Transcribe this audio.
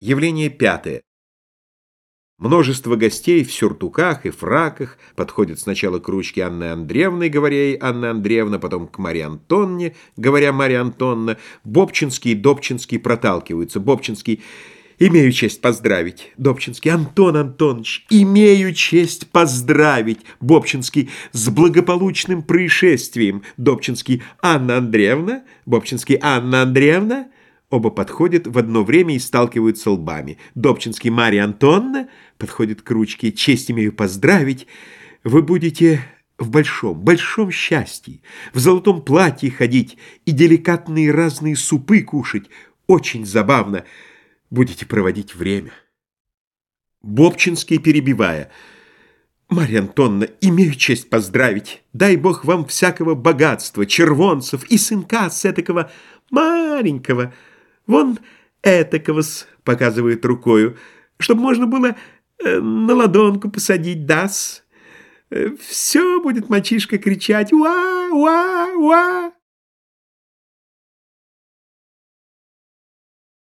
Явление пятое. Множество гостей в сюртуках и фраках подходят сначала к ручке Анны Андреевны, говоря ей Анна Андреевна, потом к Марье Антонне, говоря Марья Антонна. Бобчинский и Добчинский проталкиваются. Бобчинский «Имею честь поздравить». Добчинский «Антон Антонович, имею честь поздравить». Бобчинский «С благополучным происшествием». Добчинский «Анна Андреевна». Бобчинский «Анна Андреевна». Оба подходят в одно время и сталкиваются лбами. Добчинский Марья Антонна подходит к ручке. «Честь имею поздравить. Вы будете в большом, большом счастье, в золотом платье ходить и деликатные разные супы кушать. Очень забавно. Будете проводить время». Бобчинский, перебивая, «Марья Антонна, имею честь поздравить. Дай Бог вам всякого богатства, червонцев и сынка с этакого маленького». Вон этакого показывает рукою, чтобы можно было э, на ладонку посадить, дас. Э, Все будет мальчишка кричать «Уа! Уа! Уа!»